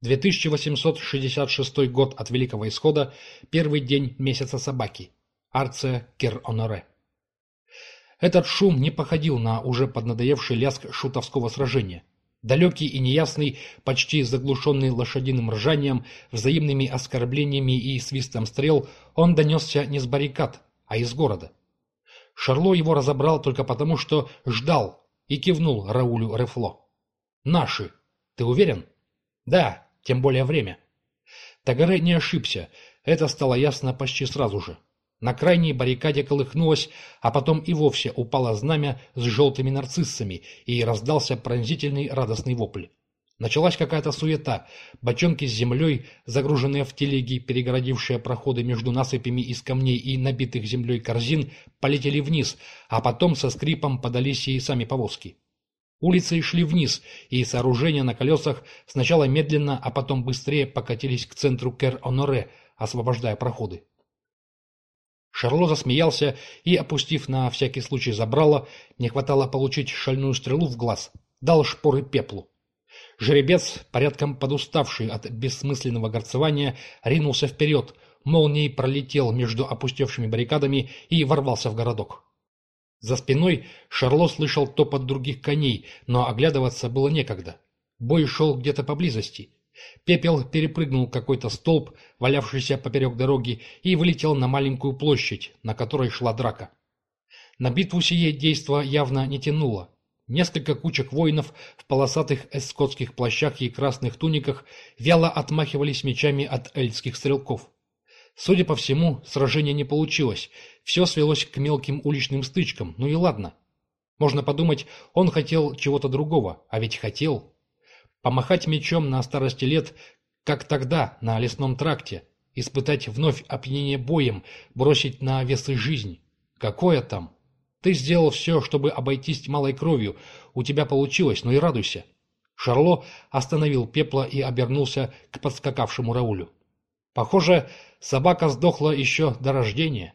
2866 год от Великого Исхода, первый день месяца собаки. Арция Кер-Оноре. Этот шум не походил на уже поднадоевший лязг шутовского сражения. Далекий и неясный, почти заглушенный лошадиным ржанием, взаимными оскорблениями и свистом стрел, он донесся не с баррикад, а из города. Шарло его разобрал только потому, что ждал и кивнул Раулю Рефло. «Наши. Ты уверен?» «Да, тем более время. Тагаре не ошибся, это стало ясно почти сразу же. На крайней баррикаде колыхнулось, а потом и вовсе упало знамя с желтыми нарциссами, и раздался пронзительный радостный вопль. Началась какая-то суета. Бочонки с землей, загруженные в телеги, перегородившие проходы между насыпями из камней и набитых землей корзин, полетели вниз, а потом со скрипом подались и сами повозки. Улицы шли вниз, и сооружения на колесах сначала медленно, а потом быстрее покатились к центру Кер-Оноре, освобождая проходы. Шарло засмеялся и, опустив на всякий случай забрало, не хватало получить шальную стрелу в глаз, дал шпоры пеплу. Жеребец, порядком подуставший от бессмысленного горцевания, ринулся вперед, молнией пролетел между опустевшими баррикадами и ворвался в городок. За спиной Шарло слышал топот других коней, но оглядываться было некогда. Бой шел где-то поблизости. Пепел перепрыгнул какой-то столб, валявшийся поперек дороги, и вылетел на маленькую площадь, на которой шла драка. На битву сие действо явно не тянуло. Несколько кучек воинов в полосатых эскотских плащах и красных туниках вяло отмахивались мечами от эльских стрелков. Судя по всему, сражение не получилось. Все свелось к мелким уличным стычкам. Ну и ладно. Можно подумать, он хотел чего-то другого. А ведь хотел. Помахать мечом на старости лет, как тогда, на лесном тракте. Испытать вновь опьянение боем, бросить на весы жизнь. Какое там? Ты сделал все, чтобы обойтись малой кровью. У тебя получилось, ну и радуйся. Шарло остановил пепла и обернулся к подскакавшему Раулю. Похоже, собака сдохла еще до рождения.